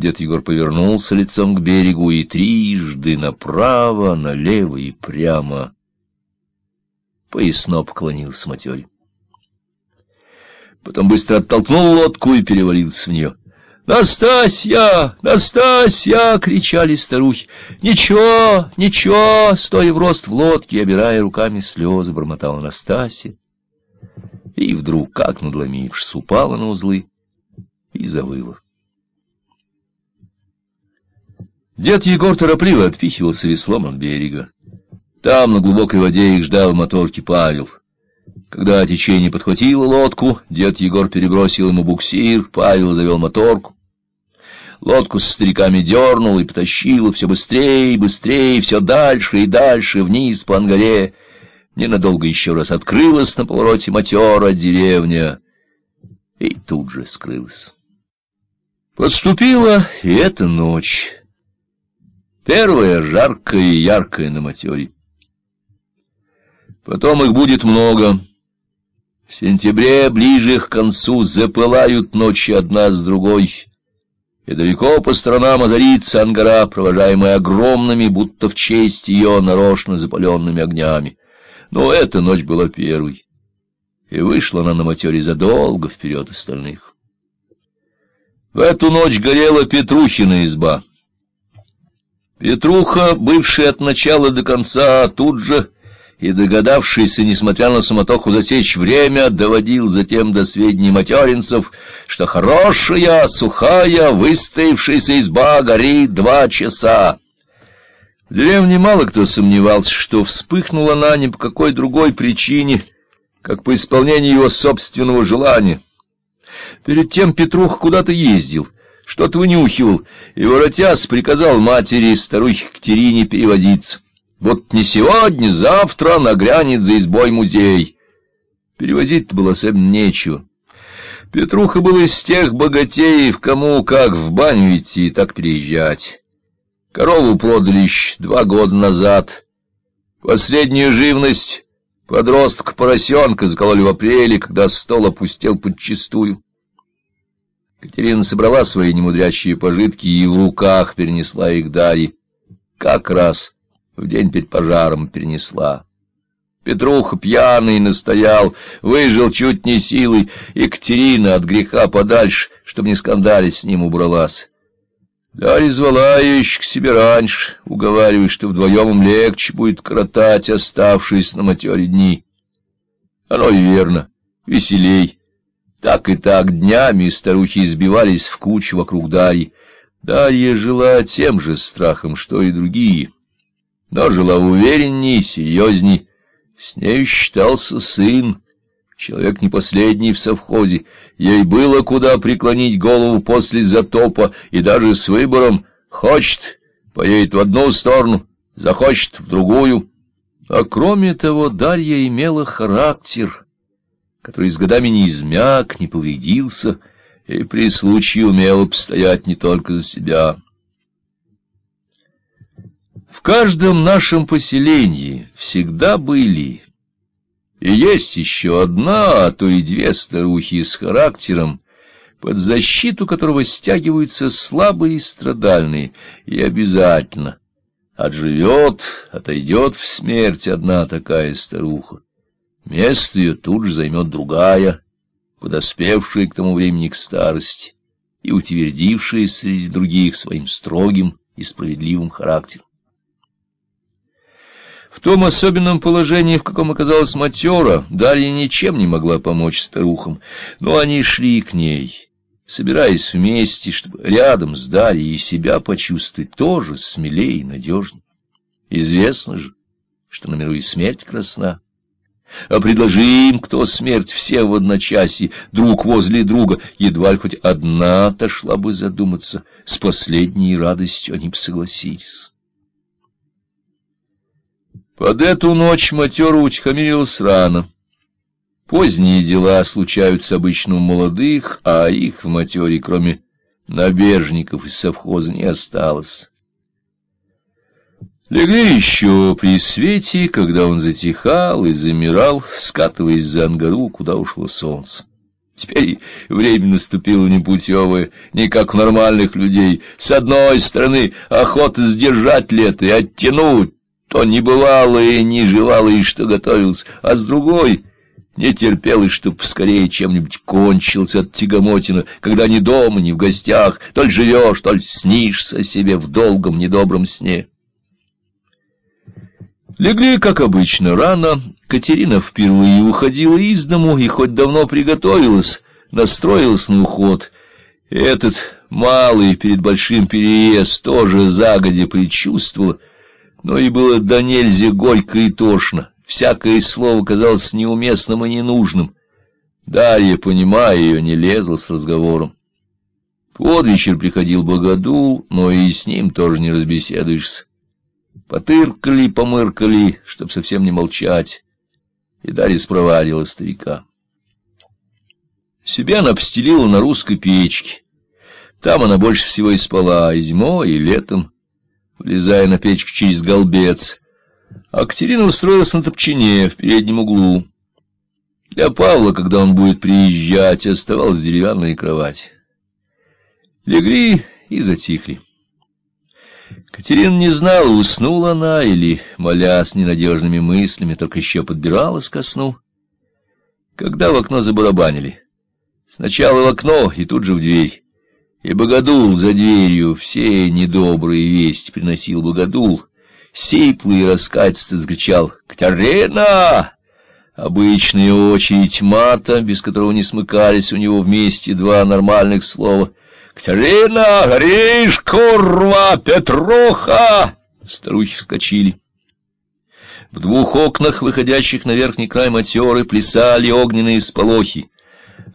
Дед Егор повернулся лицом к берегу и трижды направо, налево и прямо поясно поклонился матере. Потом быстро оттолкнул лодку и перевалился в нее. «Настасья! Настасья!» — кричали старухи. «Ничего, ничего!» — стоя в рост в лодке обирая руками слезы, бормотала Настасья. И вдруг, как надломившись, упала на узлы и завыла. Дед Егор торопливо отпихивался веслом от берега. Там, на глубокой воде, их ждал моторки Павел. Когда течение подхватило лодку, дед Егор перебросил ему буксир, Павел завел моторку. Лодку с стариками дернул и потащил все быстрее и быстрее, все дальше и дальше, вниз по ангаре. Ненадолго еще раз открылась на повороте матера деревня и тут же скрылась. Подступила и эта ночь. Первая жаркая и яркая на матере. Потом их будет много. В сентябре, ближе к концу, запылают ночи одна с другой, и далеко по сторонам озарится ангара, провожаемая огромными, будто в честь ее нарочно запаленными огнями. Но эта ночь была первой, и вышла она на матере задолго вперед остальных. В эту ночь горела Петрухина изба. Петруха, бывший от начала до конца, тут же и, догадавшийся, несмотря на суматоху, засечь время, доводил затем до сведений материнцев, что хорошая, сухая, выстоявшаяся изба горит два часа. В деревне мало кто сомневался, что вспыхнула она ни по какой другой причине, как по исполнению его собственного желания. Перед тем Петрух куда-то ездил, что-то вынюхивал, и, воротясь, приказал матери старухе Катерине переводиться. Вот не сегодня, завтра нагрянет за избой музей. Перевозить-то было совсем нечего. Петруха был из тех богатеев, кому как в баню идти и так переезжать. Корову продали два года назад. Последнюю живность подростка-поросенка закололи в апреле, когда стол опустел подчистую. Катерина собрала свои немудрящие пожитки и в руках перенесла их Дарье. Как раз в день перед пожаром перенесла. Петруха пьяный настоял, выжил чуть не силой, Екатерина от греха подальше, чтобы не скандалить с ним убралась. Дарья звала ее еще к себе раньше, уговаривая, что вдвоем им легче будет коротать оставшиеся на матере дни. Оно и верно, веселей. Так и так днями старухи избивались в кучу вокруг Дарьи. Дарья жила тем же страхом, что и другие — но жила уверенней, серьезней. С ней считался сын, человек не последний в совхозе. Ей было куда преклонить голову после затопа, и даже с выбором хочет, поедет в одну сторону, захочет в другую. А кроме того, Дарья имела характер, который с годами не измяк, не повредился, и при случае умела постоять не только за себя. В каждом нашем поселении всегда были и есть еще одна, а то и две старухи с характером, под защиту которого стягиваются слабые и страдальные, и обязательно отживет, отойдет в смерть одна такая старуха. Место ее тут же займет другая, подоспевшая к тому времени к старости и утвердившая среди других своим строгим и справедливым характером. В том особенном положении, в каком оказалась матера, Дарья ничем не могла помочь старухам, но они шли к ней, собираясь вместе, чтобы рядом с Дарьей и себя почувствовать тоже смелее и надежнее. Известно же, что на миру и смерть красна. А предложи им, кто смерть, все в одночасье, друг возле друга, едва ли хоть одна отошла бы задуматься, с последней радостью они бы согласились. Под эту ночь матера утихомирилась рано. Поздние дела случаются обычно у молодых, а их в матере, кроме набежников из совхоза, не осталось. Легли еще при свете, когда он затихал и замирал, скатываясь за ангару, куда ушло солнце. Теперь время наступило непутевое, не как у нормальных людей. С одной стороны, охота сдержать лето и оттянуть, то не бывало и не желало, и что готовился, а с другой не терпелось, чтоб скорее чем-нибудь кончился от тягомотина, когда ни дома, ни в гостях, то ли живешь, то ли снишься себе в долгом недобром сне. Легли, как обычно, рано. Катерина впервые уходила из дому и хоть давно приготовилась, настроилась на уход. Этот малый перед большим переезд тоже загодя предчувствовала, но и было до нельзя горько и тошно. Всякое слово казалось неуместным и ненужным. Дарья, понимая ее, не лезла с разговором. Под вечер приходил Богодул, но и с ним тоже не разбеседуешься. Потыркали, помыркали, чтоб совсем не молчать, и Дарья спровадила старика. Себя она обстелила на русской печке. Там она больше всего и спала, и зимой, и летом, влезая на печку через голбец. А Катерина устроилась на топчине в переднем углу. Для Павла, когда он будет приезжать, оставалась деревянная кровать. Легли и затихли. Катерина не знала, уснула она или, моля с ненадежными мыслями, только еще подбиралась ко сну. Когда в окно забарабанили. Сначала в окно и тут же в дверь. И Богодул за дверью все недобрые вести приносил Богодул. Сиплый раскатисто закричал «Катерина!» Обычная очередь мата, без которого не смыкались у него вместе два нормальных слова — «Катерина! Горишь, курва! Петруха!» Старухи вскочили. В двух окнах, выходящих на верхний край матеры, плясали огненные сполохи.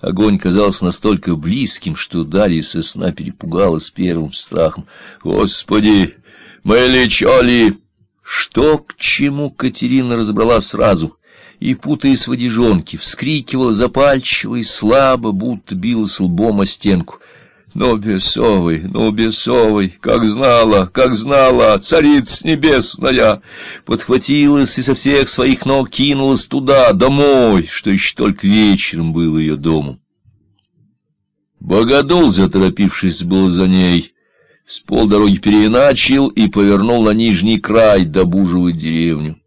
Огонь казался настолько близким, что Дарья со сна перепугалась первым страхом. «Господи, мы лечали!» Что к чему Катерина разобрала сразу — и, путаясь в одежонке, вскрикивала запальчиво и слабо, будто билась лбом о стенку. Но бесовый, ну бесовый, как знала, как знала, царица небесная, подхватилась и со всех своих ног кинулась туда, домой, что еще только вечером был ее домом. Богодол, заторопившись, был за ней, с полдороги переначил и повернул на нижний край добуживать деревню.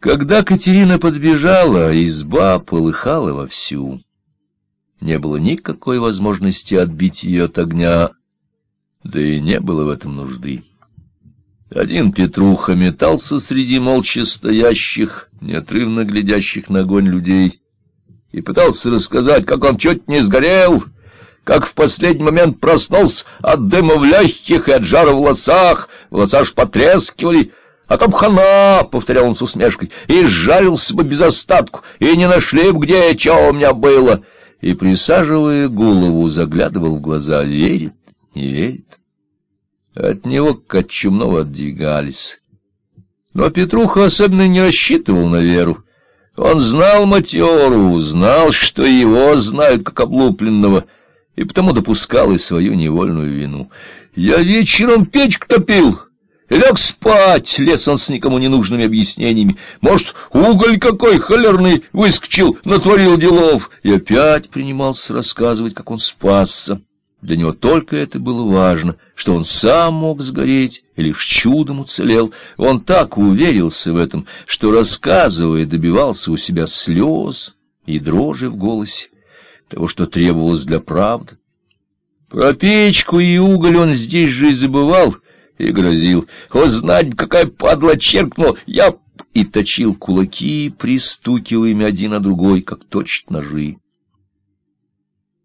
Когда Катерина подбежала, изба полыхала вовсю. Не было никакой возможности отбить ее от огня, да и не было в этом нужды. Один Петруха метался среди молча стоящих, неотрывно глядящих на огонь людей, и пытался рассказать, как он чуть не сгорел, как в последний момент проснулся от дыма в легких и от жара в волосах, волоса аж потрескивали, а там хана, — повторял он с усмешкой, — и сжарился бы без остатку, и не нашли бы, где, что у меня было — и, присаживая голову, заглядывал в глаза, верит, не верит. От него как чумного отдвигались. Но Петруха особенно не рассчитывал на веру. Он знал матеру, знал, что его знают как облупленного, и потому допускал и свою невольную вину. «Я вечером печку топил!» Лег спать, лез он с никому ненужными объяснениями. Может, уголь какой холерный выскочил, натворил делов. И опять принимался рассказывать, как он спасся. Для него только это было важно, что он сам мог сгореть и лишь чудом уцелел. Он так уверился в этом, что, рассказывая, добивался у себя слез и дрожи в голосе, того, что требовалось для правды. Про печку и уголь он здесь же и забывал — и грозил. «О, знать, какая падла черкнула! Я...» И точил кулаки, пристукивая ими один на другой, как точат ножи.